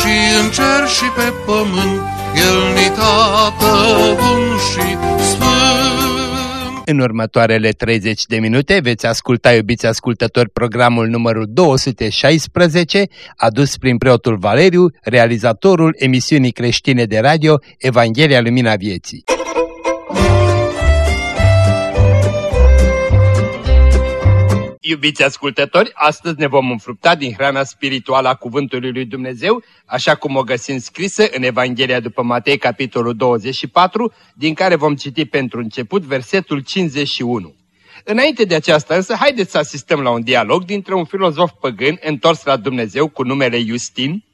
și în cer și pe pământ, El ni tată bun și sfânt. În următoarele 30 de minute veți asculta, iubiți ascultători, programul numărul 216, adus prin preotul Valeriu, realizatorul emisiunii creștine de radio Evanghelia Lumina Vieții. Iubiți ascultători, astăzi ne vom înfrupta din hrana spirituală a Cuvântului lui Dumnezeu, așa cum o găsim scrisă în Evanghelia după Matei, capitolul 24, din care vom citi pentru început versetul 51. Înainte de aceasta însă, haideți să asistăm la un dialog dintre un filozof păgân întors la Dumnezeu cu numele Justin,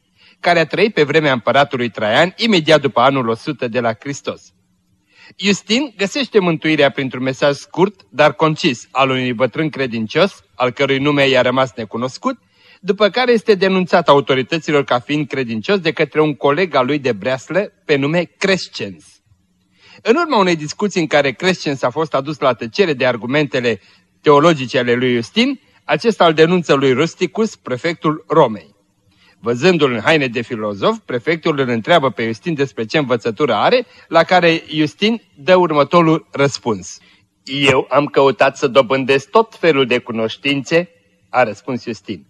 care a trăit pe vremea împăratului Traian, imediat după anul 100 de la Hristos. Justin găsește mântuirea printr-un mesaj scurt, dar concis, al unui bătrân credincios, al cărui nume i-a rămas necunoscut, după care este denunțat autorităților ca fiind credincios de către un coleg al lui de breaslă pe nume Crescens. În urma unei discuții în care Crescens a fost adus la tăcere de argumentele teologice ale lui Justin, acesta îl denunță lui Rusticus, prefectul Romei. Văzându-l în haine de filozof, prefectul îl întreabă pe Justin despre ce învățătură are, la care Justin dă următorul răspuns. Eu am căutat să dobândesc tot felul de cunoștințe, a răspuns Justin.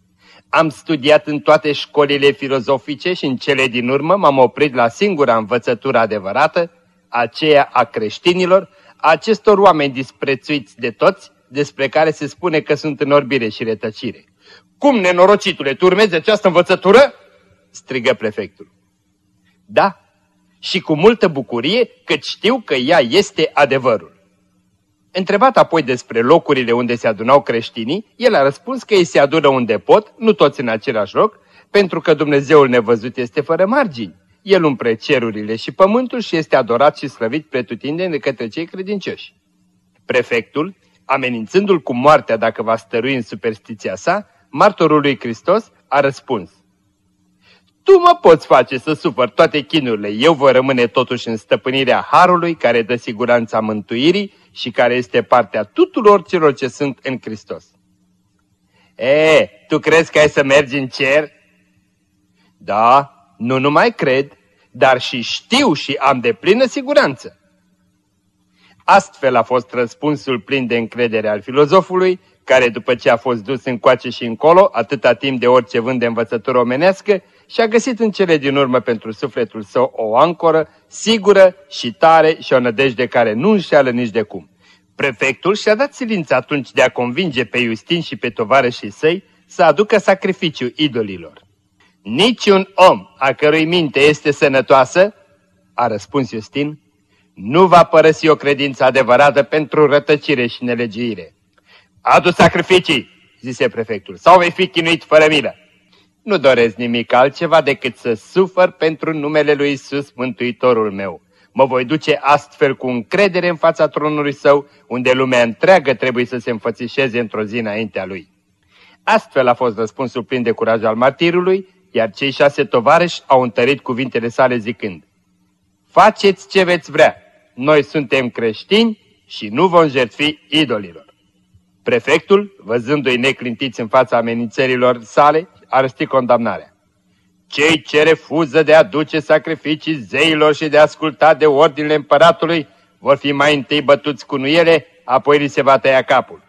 Am studiat în toate școlile filozofice și în cele din urmă m-am oprit la singura învățătură adevărată, aceea a creștinilor, a acestor oameni disprețuiți de toți, despre care se spune că sunt în orbire și retăcire. Cum, nenorocitule, tu urmezi această învățătură? strigă prefectul. Da, și cu multă bucurie, căci știu că ea este adevărul. Întrebat apoi despre locurile unde se adunau creștinii, el a răspuns că ei se adună unde pot, nu toți în același loc, pentru că Dumnezeul nevăzut este fără margini. El umple cerurile și pământul și este adorat și slăvit pretutindeni de către cei credincioși. Prefectul, amenințându-l cu moartea dacă va stărui în superstiția sa, martorul lui Hristos a răspuns. Tu mă poți face să sufăr toate chinurile, eu voi rămâne totuși în stăpânirea Harului care dă siguranța mântuirii și care este partea tuturor celor ce sunt în Hristos. E, tu crezi că ai să mergi în cer? Da, nu numai cred, dar și știu și am de plină siguranță. Astfel a fost răspunsul plin de încredere al filozofului, care după ce a fost dus încoace și încolo, atâta timp de orice vânt de învățătură omenească, și-a găsit în cele din urmă pentru sufletul său o ancoră sigură și tare și o nădejde care nu înșeală nici de cum. Prefectul și-a dat silință atunci de a convinge pe Justin și pe tovarășii săi să aducă sacrificiu idolilor. Niciun om a cărui minte este sănătoasă, a răspuns Justin, nu va părăsi o credință adevărată pentru rătăcire și nelegiuire. Adu sacrificii, zise prefectul, sau vei fi chinuit fără milă. Nu doresc nimic altceva decât să sufăr pentru numele lui Isus, Mântuitorul meu. Mă voi duce astfel cu încredere în fața tronului său, unde lumea întreagă trebuie să se înfățișeze într-o zi înaintea lui. Astfel a fost răspunsul plin de curaj al martirului, iar cei șase tovarăși au întărit cuvintele sale zicând, Faceți ce veți vrea, noi suntem creștini și nu vom jertfi idolilor. Prefectul, văzându-i neclintiți în fața amenințărilor sale, a răstit condamnarea. Cei ce refuză de a duce sacrificii zeilor și de a asculta de ordinele împăratului vor fi mai întâi bătuți cu nuiele, apoi li se va tăia capul.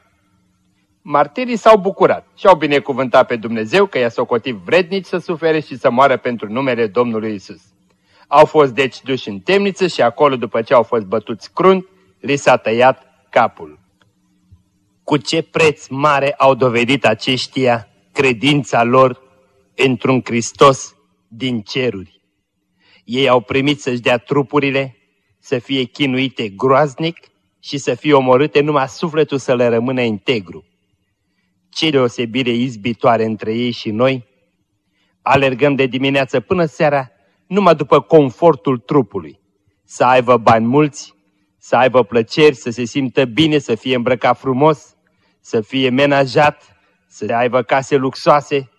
Martirii s-au bucurat și au binecuvântat pe Dumnezeu că i-a socotit vrednici să sufere și să moară pentru numele Domnului Isus. Au fost deci duși în temniță și acolo, după ce au fost bătuți crunt, li s-a tăiat capul. Cu ce preț mare au dovedit aceștia credința lor într-un Hristos din ceruri. Ei au primit să-și dea trupurile, să fie chinuite groaznic și să fie omorâte numai sufletul să le rămână integru. Ce deosebire izbitoare între ei și noi! Alergăm de dimineață până seara numai după confortul trupului. Să aibă bani mulți, să aibă plăceri, să se simtă bine, să fie îmbrăcat frumos, să fie menajat, să aibă case luxoase.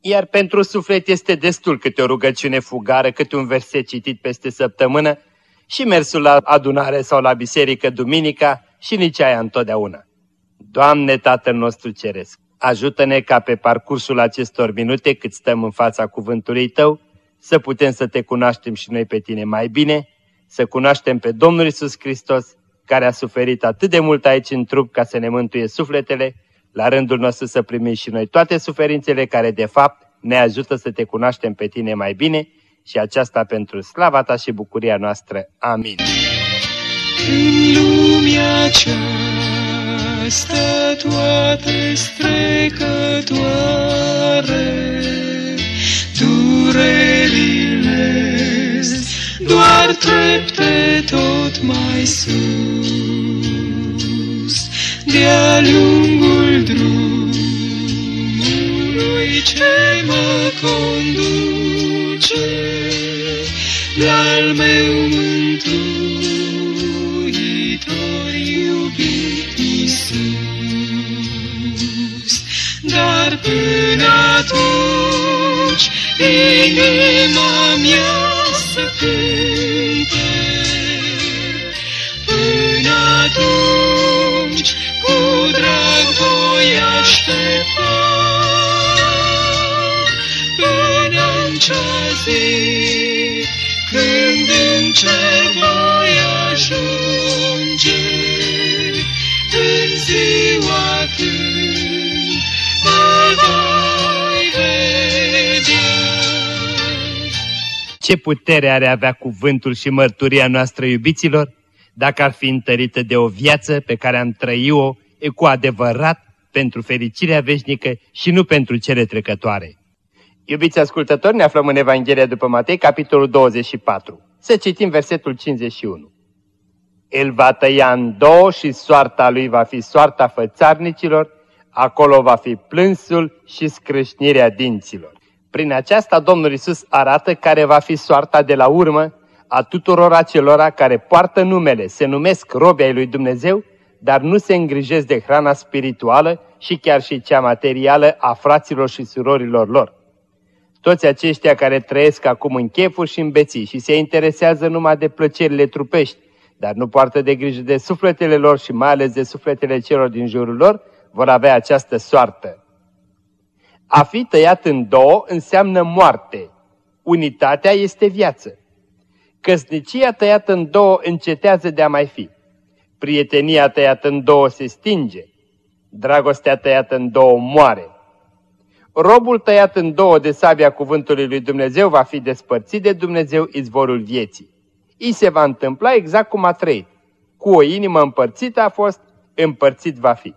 Iar pentru suflet este destul câte o rugăciune fugară, câte un verset citit peste săptămână și mersul la adunare sau la biserică duminica și nici aia întotdeauna. Doamne Tatăl nostru Ceresc, ajută-ne ca pe parcursul acestor minute cât stăm în fața cuvântului Tău, să putem să Te cunoaștem și noi pe Tine mai bine, să cunoaștem pe Domnul Isus Hristos, care a suferit atât de mult aici în trup ca să ne mântuie sufletele, la rândul nostru să primim și noi toate suferințele care de fapt ne ajută să Te cunoaștem pe Tine mai bine și aceasta pentru slava Ta și bucuria noastră. Amin. În lumea aceasta toate strecătoare, durerile doar trepte tot mai sus, de-a lungul drumului ce mă conduce, de-al meu mântuitor iubit Iisus. Dar până atunci inima mea să cânte, până atunci cu drag voi aștepta, până în cea zi, când în cer voi ajunge, în ziua Ce putere are avea cuvântul și mărturia noastră, iubiților, dacă ar fi întărită de o viață pe care am trăit-o e cu adevărat pentru fericirea veșnică și nu pentru cele trecătoare. Iubiți ascultători, ne aflăm în Evanghelia după Matei, capitolul 24. Să citim versetul 51. El va tăia în două și soarta lui va fi soarta fățarnicilor, acolo va fi plânsul și scrâșnirea dinților. Prin aceasta Domnul Isus arată care va fi soarta de la urmă a tuturor acelora care poartă numele, se numesc robi ai lui Dumnezeu, dar nu se îngrijesc de hrana spirituală și chiar și cea materială a fraților și surorilor lor. Toți aceștia care trăiesc acum în chefuri și în beții și se interesează numai de plăcerile trupești, dar nu poartă de grijă de sufletele lor și mai ales de sufletele celor din jurul lor, vor avea această soartă. A fi tăiat în două înseamnă moarte. Unitatea este viață. Căsnicia tăiată în două încetează de a mai fi. Prietenia tăiată în două se stinge. Dragostea tăiată în două moare. Robul tăiat în două de sabia cuvântului lui Dumnezeu va fi despărțit de Dumnezeu izvorul vieții. I se va întâmpla exact cum a trăit. Cu o inimă împărțită a fost, împărțit va fi.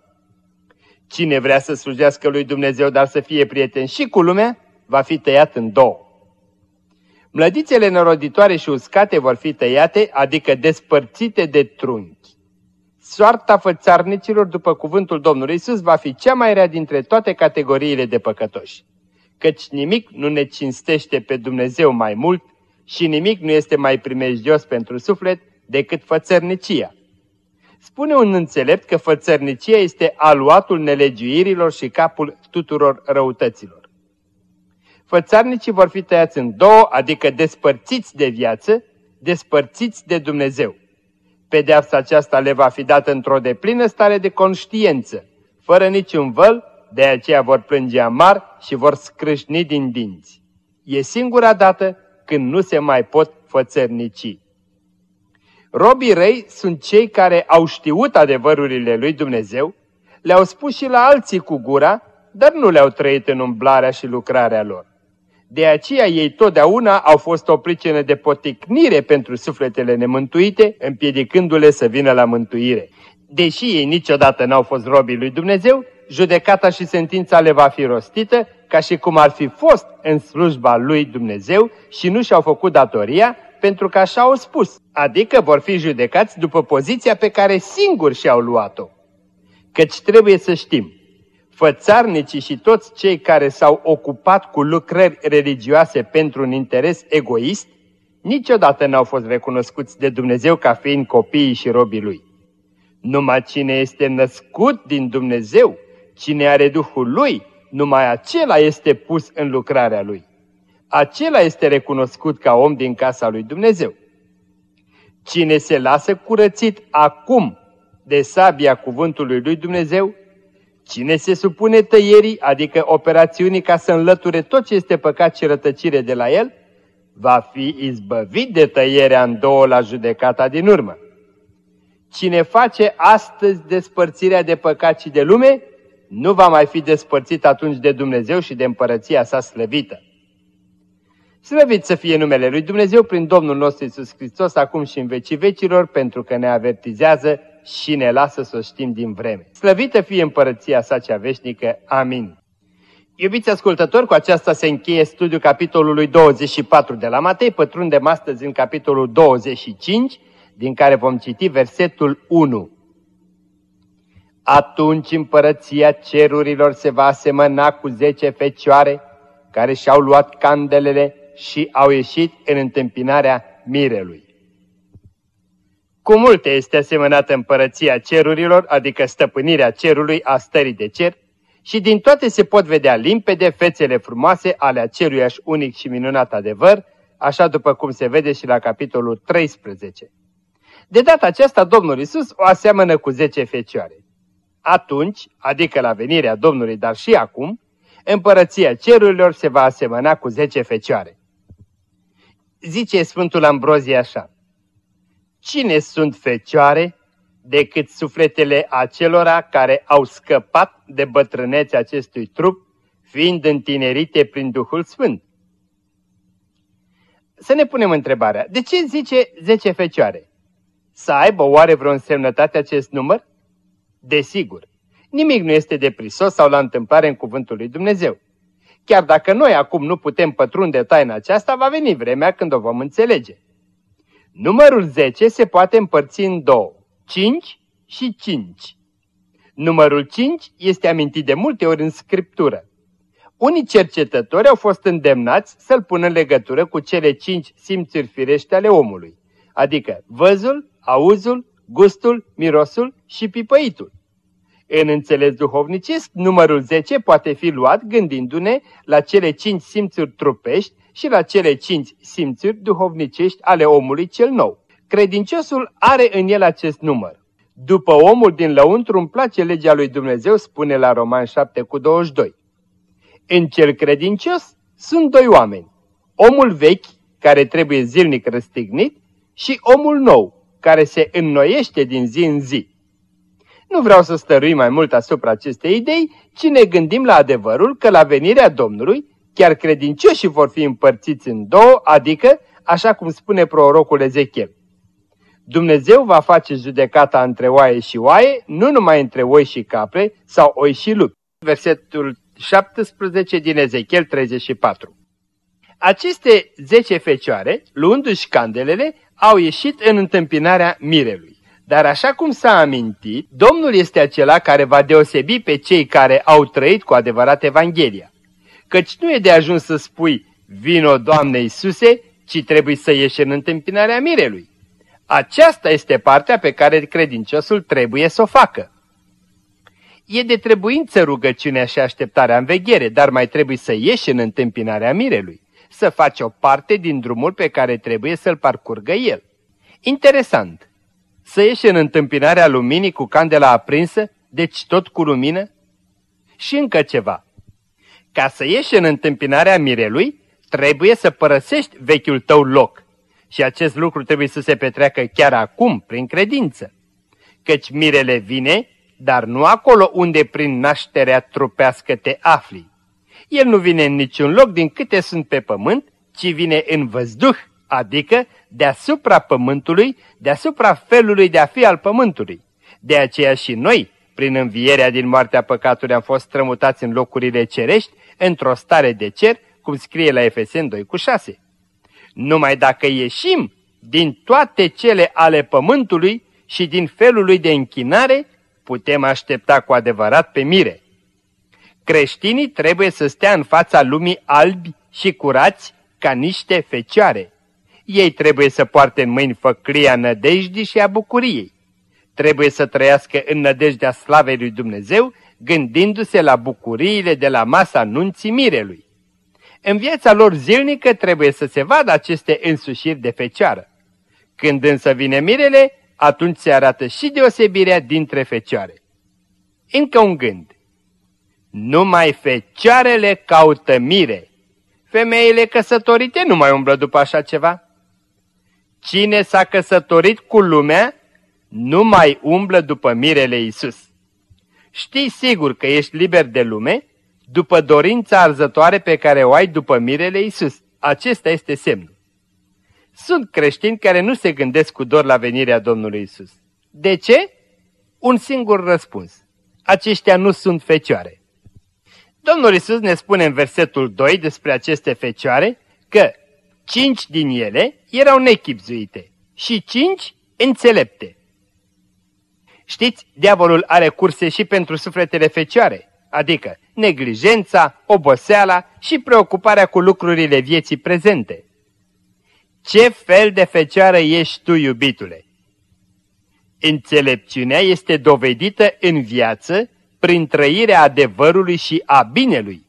Cine vrea să slujească lui Dumnezeu, dar să fie prieten și cu lumea, va fi tăiat în două. Mlădițele neroditoare și uscate vor fi tăiate, adică despărțite de trunchi. Soarta fățarnicilor, după cuvântul Domnului Isus, va fi cea mai rea dintre toate categoriile de păcătoși. Căci nimic nu ne cinstește pe Dumnezeu mai mult și nimic nu este mai primejdios pentru suflet decât fățărnicia. Spune un înțelept că fățărnicia este aluatul nelegiuirilor și capul tuturor răutăților. Fățarnicii vor fi tăiați în două, adică despărțiți de viață, despărțiți de Dumnezeu. Pedeapsa aceasta le va fi dată într-o deplină stare de conștiență, fără niciun văl, de aceea vor plânge amar și vor scrâșni din dinți. E singura dată când nu se mai pot fățărnici. Robii răi sunt cei care au știut adevărurile lui Dumnezeu, le-au spus și la alții cu gura, dar nu le-au trăit în umblarea și lucrarea lor. De aceea ei totdeauna au fost o pricină de poticnire pentru sufletele nemântuite, împiedicându-le să vină la mântuire. Deși ei niciodată n-au fost robii lui Dumnezeu, judecata și sentința le va fi rostită ca și cum ar fi fost în slujba lui Dumnezeu și nu și-au făcut datoria, pentru că așa au spus, adică vor fi judecați după poziția pe care singuri și-au luat-o. Căci trebuie să știm, fățarnicii și toți cei care s-au ocupat cu lucrări religioase pentru un interes egoist, niciodată n-au fost recunoscuți de Dumnezeu ca fiind copiii și robii Lui. Numai cine este născut din Dumnezeu, cine are Duhul Lui, numai acela este pus în lucrarea Lui. Acela este recunoscut ca om din casa lui Dumnezeu. Cine se lasă curățit acum de sabia cuvântului lui Dumnezeu, cine se supune tăierii, adică operațiunii ca să înlăture tot ce este păcat și rătăcire de la el, va fi izbăvit de tăierea în două la judecata din urmă. Cine face astăzi despărțirea de păcat și de lume, nu va mai fi despărțit atunci de Dumnezeu și de împărăția sa slăvită. Slăvit să fie numele Lui Dumnezeu prin Domnul nostru Isus Hristos, acum și în vecii vecilor, pentru că ne avertizează și ne lasă să o știm din vreme. Slăvită fie împărăția sa cea veșnică. Amin. Iubiți ascultători, cu aceasta se încheie studiul capitolului 24 de la Matei, pătrundem astăzi în capitolul 25, din care vom citi versetul 1. Atunci împărăția cerurilor se va asemăna cu zece fecioare care și-au luat candelele și au ieșit în întâmpinarea mirelui. Cu multe este asemănată împărăția cerurilor, adică stăpânirea cerului a stării de cer, și din toate se pot vedea limpede fețele frumoase ale aceluiași unic și minunat adevăr, așa după cum se vede și la capitolul 13. De data aceasta, Domnul Isus o aseamănă cu zece fecioare. Atunci, adică la venirea Domnului, dar și acum, împărăția cerurilor se va asemăna cu zece fecioare. Zice Sfântul Ambrozie așa, Cine sunt fecioare decât sufletele acelora care au scăpat de bătrânețea acestui trup, fiind întinerite prin Duhul Sfânt? Să ne punem întrebarea, de ce zice zece fecioare? Să aibă oare vreo însemnătate acest număr? Desigur, nimic nu este de prisos sau la întâmplare în cuvântul lui Dumnezeu. Chiar dacă noi acum nu putem pătrunde taina aceasta, va veni vremea când o vom înțelege. Numărul 10 se poate împărți în două, 5 și 5. Numărul 5 este amintit de multe ori în Scriptură. Unii cercetători au fost îndemnați să-l pună în legătură cu cele cinci simțuri firești ale omului, adică văzul, auzul, gustul, mirosul și pipăitul. În înțeles duhovnicesc, numărul 10 poate fi luat gândindu-ne la cele cinci simțuri trupești și la cele cinci simțuri duhovnicești ale omului cel nou. Credinciosul are în el acest număr. După omul din lăuntru îmi place legea lui Dumnezeu, spune la Roman 7 cu 22. În cel credincios sunt doi oameni. Omul vechi, care trebuie zilnic răstignit, și omul nou, care se înnoiește din zi în zi. Nu vreau să stărui mai mult asupra acestei idei, ci ne gândim la adevărul că la venirea Domnului, chiar credincioșii vor fi împărțiți în două, adică, așa cum spune prorocul Ezechiel. Dumnezeu va face judecata între oaie și oaie, nu numai între oi și capre sau oi și lupi. Versetul 17 din Ezechiel 34. Aceste zece fecioare, luându-și candelele, au ieșit în întâmpinarea mirelui. Dar așa cum s-a amintit, Domnul este acela care va deosebi pe cei care au trăit cu adevărat Evanghelia. Căci nu e de ajuns să spui, vino Doamne Iisuse, ci trebuie să ieși în întâmpinarea mirelui. Aceasta este partea pe care credinciosul trebuie să o facă. E de trebuință rugăciunea și așteptarea în veghere, dar mai trebuie să ieși în întâmpinarea mirelui, să faci o parte din drumul pe care trebuie să-l parcurgă el. Interesant! Să ieși în întâmpinarea luminii cu candela aprinsă, deci tot cu lumină? Și încă ceva. Ca să ieși în întâmpinarea mirelui, trebuie să părăsești vechiul tău loc. Și acest lucru trebuie să se petreacă chiar acum, prin credință. Căci mirele vine, dar nu acolo unde prin nașterea trupească te afli. El nu vine în niciun loc din câte sunt pe pământ, ci vine în văzduh, adică deasupra pământului, deasupra felului de a fi al pământului. De aceea și noi, prin învierea din moartea păcatului, am fost strămutați în locurile cerești, într-o stare de cer, cum scrie la Efesen 2 cu 6. Numai dacă ieșim din toate cele ale pământului și din felul lui de închinare, putem aștepta cu adevărat pe mire. Creștinii trebuie să stea în fața lumii albi și curați ca niște fecioare. Ei trebuie să poarte în mâini făclia nădejdii și a bucuriei. Trebuie să trăiască în nădejdea slavei lui Dumnezeu, gândindu-se la bucuriile de la masa nunții mirelui. În viața lor zilnică trebuie să se vadă aceste însușiri de fecioară. Când însă vine mirele, atunci se arată și deosebirea dintre fecioare. Încă un gând. Numai fecioarele caută mire. Femeile căsătorite nu mai umblă după așa ceva. Cine s-a căsătorit cu lumea, nu mai umblă după mirele Isus. Știi sigur că ești liber de lume după dorința arzătoare pe care o ai după mirele Isus. Acesta este semnul. Sunt creștini care nu se gândesc cu dor la venirea Domnului Isus. De ce? Un singur răspuns. Aceștia nu sunt fecioare. Domnul Isus ne spune în versetul 2 despre aceste fecioare că cinci din ele erau nechipzuite și cinci înțelepte. Știți, diavolul are curse și pentru sufletele fecioare, adică neglijența, oboseala și preocuparea cu lucrurile vieții prezente. Ce fel de fecioară ești tu, iubitule? Înțelepciunea este dovedită în viață prin trăirea adevărului și a binelui,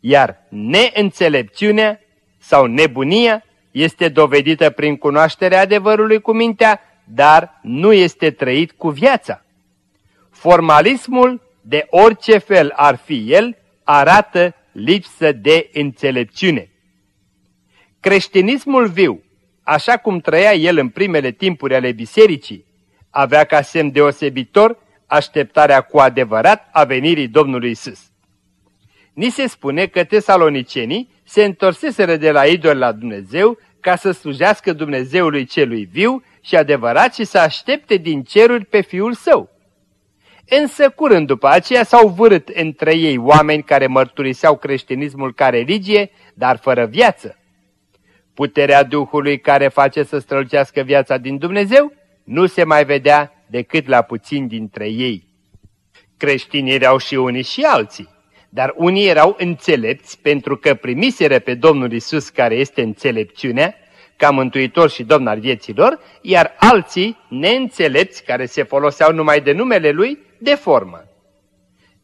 iar neînțelepciunea sau nebunia este dovedită prin cunoașterea adevărului cu mintea, dar nu este trăit cu viața. Formalismul, de orice fel ar fi el, arată lipsă de înțelepciune. Creștinismul viu, așa cum trăia el în primele timpuri ale bisericii, avea ca semn deosebitor așteptarea cu adevărat a venirii Domnului Isus. Ni se spune că tesalonicenii se întorseseră de la idol la Dumnezeu ca să slujească Dumnezeului celui viu și adevărat și să aștepte din ceruri pe Fiul Său. Însă curând după aceea s-au vârât între ei oameni care mărturiseau creștinismul ca religie, dar fără viață. Puterea Duhului care face să strălucească viața din Dumnezeu nu se mai vedea decât la puțini dintre ei. Creștinii erau și unii și alții, dar unii erau înțelepți pentru că primiseră pe Domnul Isus care este înțelepciunea, ca mântuitor și domn al vieților, iar alții neînțelepți care se foloseau numai de numele Lui, de formă.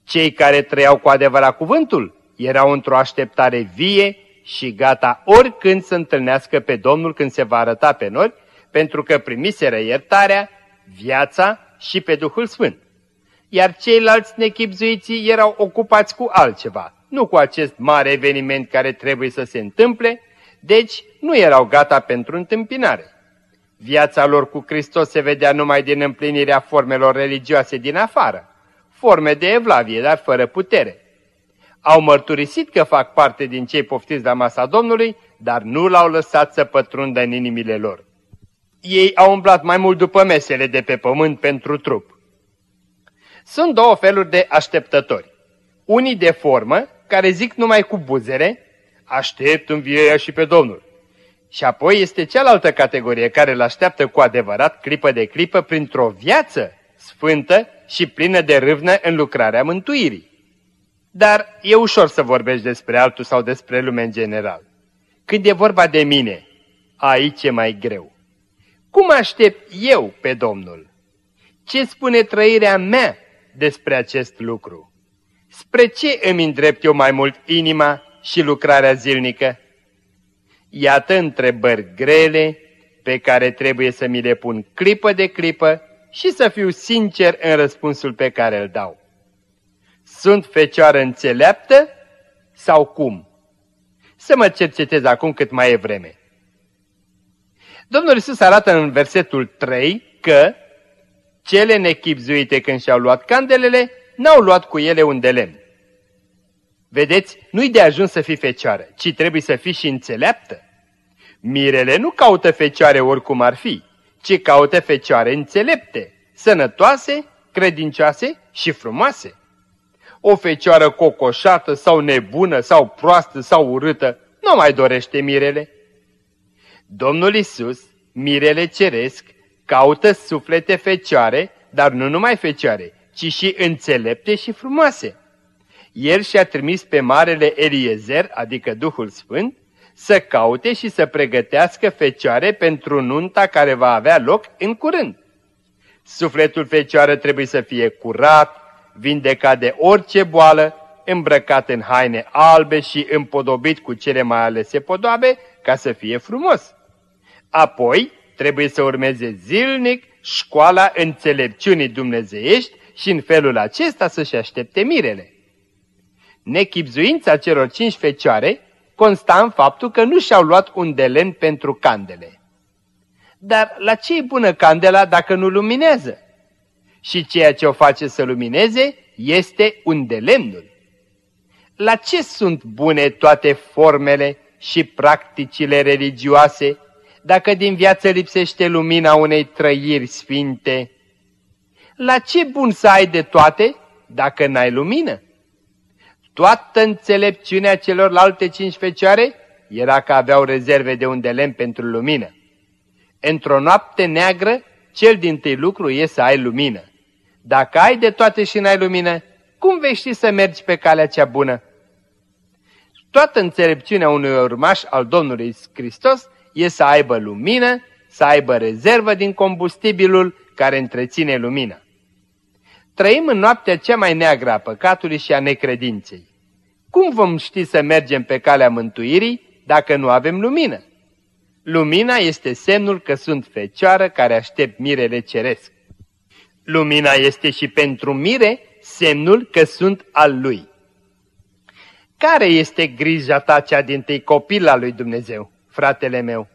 Cei care trăiau cu adevărat cuvântul erau într-o așteptare vie și gata oricând să întâlnească pe Domnul când se va arăta pe noi, pentru că primiseră iertarea, viața și pe Duhul Sfânt. Iar ceilalți nechipzuiții erau ocupați cu altceva, nu cu acest mare eveniment care trebuie să se întâmple, deci nu erau gata pentru întâmpinare. Viața lor cu Hristos se vedea numai din împlinirea formelor religioase din afară, forme de evlavie, dar fără putere. Au mărturisit că fac parte din cei poftiți la masa Domnului, dar nu l-au lăsat să pătrundă în inimile lor. Ei au umblat mai mult după mesele de pe pământ pentru trup. Sunt două feluri de așteptători. Unii de formă, care zic numai cu buzere, aștept învierea și pe Domnul. Și apoi este cealaltă categorie care îl așteaptă cu adevărat clipă de clipă printr-o viață sfântă și plină de râvnă în lucrarea mântuirii. Dar e ușor să vorbești despre altul sau despre lume în general. Când e vorba de mine, aici e mai greu. Cum aștept eu pe Domnul? Ce spune trăirea mea despre acest lucru? Spre ce îmi îndrept eu mai mult inima și lucrarea zilnică? Iată întrebări grele pe care trebuie să mi le pun clipă de clipă și să fiu sincer în răspunsul pe care îl dau. Sunt fecioară înțeleaptă sau cum? Să mă cercetez acum cât mai e vreme. Domnul Iisus arată în versetul 3 că cele nechipzuite când și-au luat candelele, n-au luat cu ele un de lemn. Vedeți, nu-i de ajuns să fii fecioară, ci trebuie să fii și înțeleaptă. Mirele nu caută fecioare oricum ar fi, ci caută fecioare înțelepte, sănătoase, credincioase și frumoase. O fecioară cocoșată sau nebună sau proastă sau urâtă nu mai dorește mirele. Domnul Isus, mirele ceresc, caută suflete fecioare, dar nu numai fecioare, ci și înțelepte și frumoase. El și-a trimis pe Marele Eliezer, adică Duhul Sfânt, să caute și să pregătească fecioare pentru nunta care va avea loc în curând. Sufletul fecioară trebuie să fie curat, vindecat de orice boală, îmbrăcat în haine albe și împodobit cu cele mai alese podoabe ca să fie frumos. Apoi trebuie să urmeze zilnic școala înțelepciunii dumnezeiești și în felul acesta să-și aștepte mirele. Nechipzuința celor cinci fecioare consta în faptul că nu și-au luat un de lemn pentru candele. Dar la ce e bună candela dacă nu luminează? Și ceea ce o face să lumineze este un de lemnul. La ce sunt bune toate formele și practicile religioase dacă din viață lipsește lumina unei trăiri sfinte? La ce bun să ai de toate dacă n-ai lumină? Toată înțelepciunea celorlalte cinci fecioare era că aveau rezerve de un de lemn pentru lumină. Într-o noapte neagră, cel din tâi lucru e să ai lumină. Dacă ai de toate și n-ai lumină, cum vei ști să mergi pe calea cea bună? Toată înțelepciunea unui urmaș al Domnului Hristos e să aibă lumină, să aibă rezervă din combustibilul care întreține lumina. Trăim în noaptea cea mai neagră a păcatului și a necredinței. Cum vom ști să mergem pe calea mântuirii dacă nu avem lumină? Lumina este semnul că sunt fecioară care aștept mirele ceresc. Lumina este și pentru mire semnul că sunt al lui. Care este grija ta cea din tâi copil al lui Dumnezeu, fratele meu?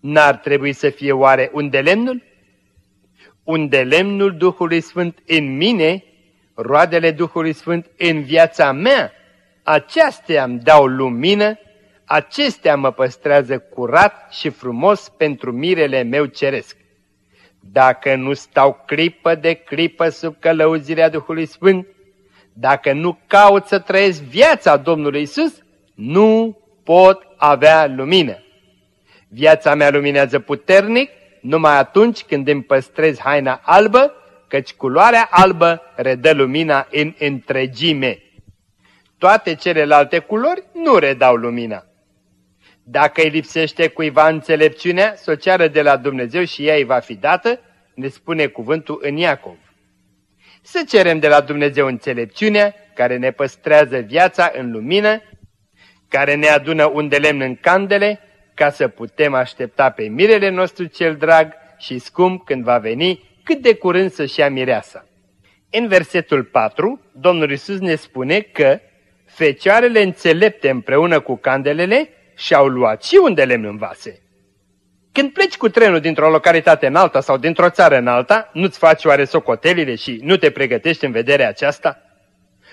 N-ar trebui să fie oare un de lemnul? Un de lemnul Duhului Sfânt în mine, roadele Duhului Sfânt în viața mea, acestea îmi dau lumină, acestea mă păstrează curat și frumos pentru mirele meu ceresc. Dacă nu stau clipă de clipă sub călăuzirea Duhului Sfânt, dacă nu caut să trăiesc viața Domnului Isus, nu pot avea lumină. Viața mea luminează puternic numai atunci când îmi păstrez haina albă, căci culoarea albă redă lumina în întregime. Toate celelalte culori nu redau lumina. Dacă îi lipsește cuiva înțelepciunea, să o ceară de la Dumnezeu și ea îi va fi dată, ne spune cuvântul în Iacov. Să cerem de la Dumnezeu înțelepciunea, care ne păstrează viața în lumină, care ne adună un de lemn în candele, ca să putem aștepta pe mirele nostru cel drag și scump când va veni, cât de curând să-și ia mireasa. În versetul 4, Domnul Isus ne spune că fecioarele înțelepte împreună cu candelele și-au luat și un de lemn în vase. Când pleci cu trenul dintr-o localitate în alta sau dintr-o țară în alta, nu-ți faci oare socotelile și nu te pregătești în vederea aceasta?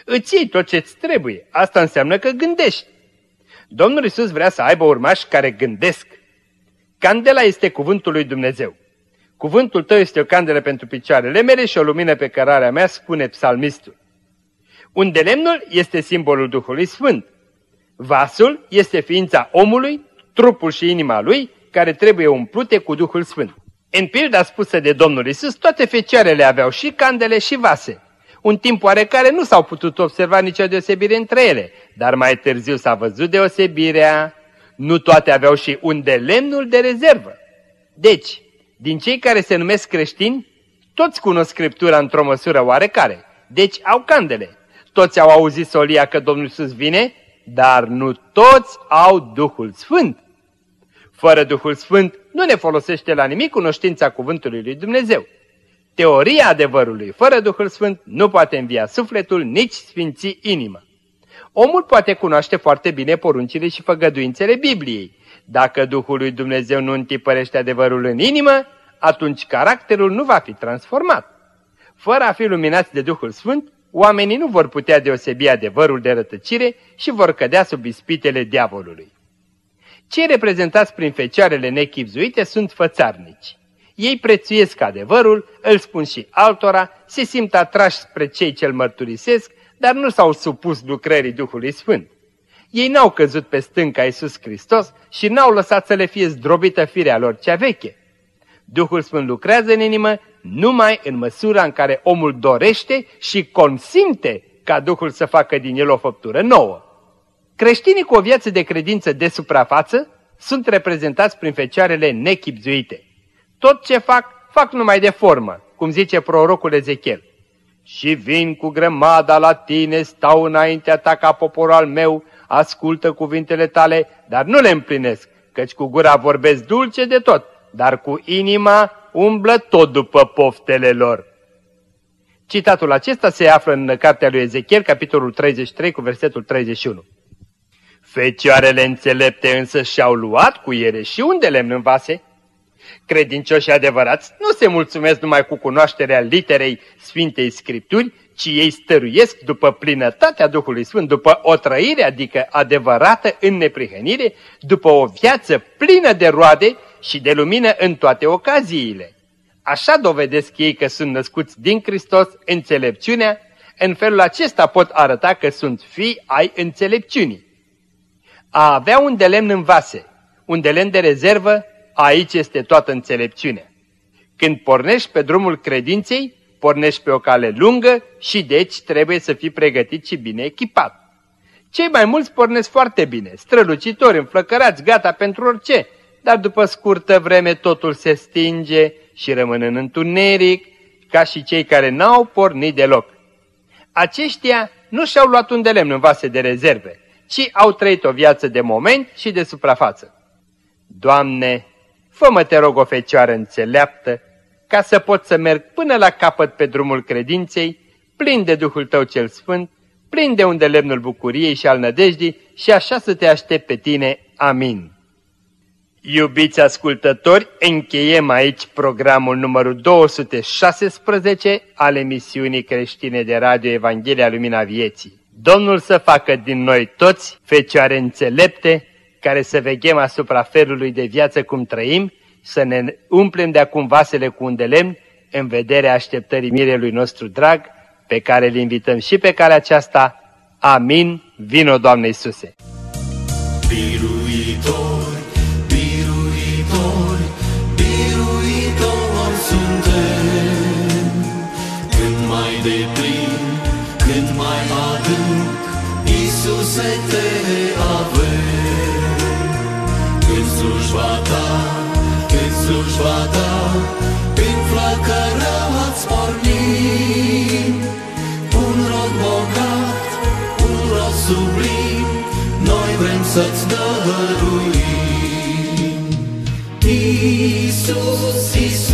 Îți iei tot ce-ți trebuie. Asta înseamnă că gândești. Domnul Isus vrea să aibă urmași care gândesc. Candela este cuvântul lui Dumnezeu. Cuvântul tău este o candelă pentru picioarele mele și o lumină pe cărarea mea, spune psalmistul. Un de lemnul este simbolul Duhului Sfânt. Vasul este ființa omului, trupul și inima lui, care trebuie umplute cu Duhul Sfânt. În pilda spusă de Domnul Isus, toate fecioarele aveau și candele și vase. Un timp oarecare nu s-au putut observa nicio deosebire între ele, dar mai târziu s-a văzut deosebirea. Nu toate aveau și un de lemnul de rezervă. Deci, din cei care se numesc creștini, toți cunosc Scriptura într-o măsură oarecare, deci au candele. Toți au auzit solia că Domnul Iisus vine, dar nu toți au Duhul Sfânt. Fără Duhul Sfânt nu ne folosește la nimic cunoștința cuvântului lui Dumnezeu. Teoria adevărului fără Duhul Sfânt nu poate învia sufletul, nici sfinți inima. Omul poate cunoaște foarte bine poruncile și făgăduințele Bibliei. Dacă Duhul lui Dumnezeu nu întipărește adevărul în inimă, atunci caracterul nu va fi transformat. Fără a fi luminați de Duhul Sfânt, oamenii nu vor putea deosebi adevărul de rătăcire și vor cădea sub ispitele diavolului. Cei reprezentați prin fecioarele nechipzuite sunt fățarnici. Ei prețuiesc adevărul, îl spun și altora, se simt atrași spre cei ce-l mărturisesc, dar nu s-au supus lucrării Duhului Sfânt. Ei n-au căzut pe stânca Iisus Hristos și n-au lăsat să le fie zdrobită firea lor cea veche. Duhul Sfânt lucrează în inimă numai în măsura în care omul dorește și consimte ca Duhul să facă din el o făptură nouă. Creștinii cu o viață de credință de suprafață sunt reprezentați prin fecioarele nechipzuite. Tot ce fac, fac numai de formă, cum zice prorocul Ezechiel. Și vin cu grămada la tine, stau înaintea ta ca popor al meu, ascultă cuvintele tale, dar nu le împlinesc, căci cu gura vorbesc dulce de tot, dar cu inima umblă tot după poftele lor. Citatul acesta se află în cartea lui Ezechiel, capitolul 33, cu versetul 31. Fecioarele înțelepte însă și-au luat cu ele și unde lemn în vase? Credincioși adevărați nu se mulțumesc numai cu cunoașterea literei Sfintei Scripturi, ci ei stăruiesc după plinătatea Duhului Sfânt, după o trăire, adică adevărată în neprihănire, după o viață plină de roade și de lumină în toate ocaziile. Așa dovedesc ei că sunt născuți din Hristos înțelepciunea, în felul acesta pot arăta că sunt fii ai înțelepciunii. A avea un de lemn în vase, un de lemn de rezervă, aici este toată înțelepciunea. Când pornești pe drumul credinței, pornești pe o cale lungă și deci trebuie să fii pregătit și bine echipat. Cei mai mulți pornesc foarte bine, strălucitori, înflăcărați, gata pentru orice, dar după scurtă vreme totul se stinge și rămân în întuneric, ca și cei care n-au pornit deloc. Aceștia nu și-au luat un de lemn în vase de rezerve, ci au trăit o viață de moment și de suprafață. Doamne, fă-mă te rog o fecioară înțeleaptă, ca să pot să merg până la capăt pe drumul credinței, plin de Duhul Tău cel Sfânt, plin de unde lemnul bucuriei și al nădejdii și așa să te aștept pe tine. Amin. Iubiți ascultători, încheiem aici programul numărul 216 al emisiunii creștine de radio Evanghelia Lumina Vieții. Domnul să facă din noi toți fecioare înțelepte, care să veghem asupra felului de viață cum trăim, să ne umplem de acum vasele cu un de lemn, în vederea așteptării mirelui nostru drag, pe care îl invităm și pe calea aceasta. Amin. Vino, Doamne Iisuse! Biruitor, biruitor, biruitor suntem. Când mai deplin, când mai adânc, Iisuse te în slujba ta, în flăcărea ați pornit. Un rod bogat, un rod sublim, noi vrem să-ți dăruim. Iisus, Iisus,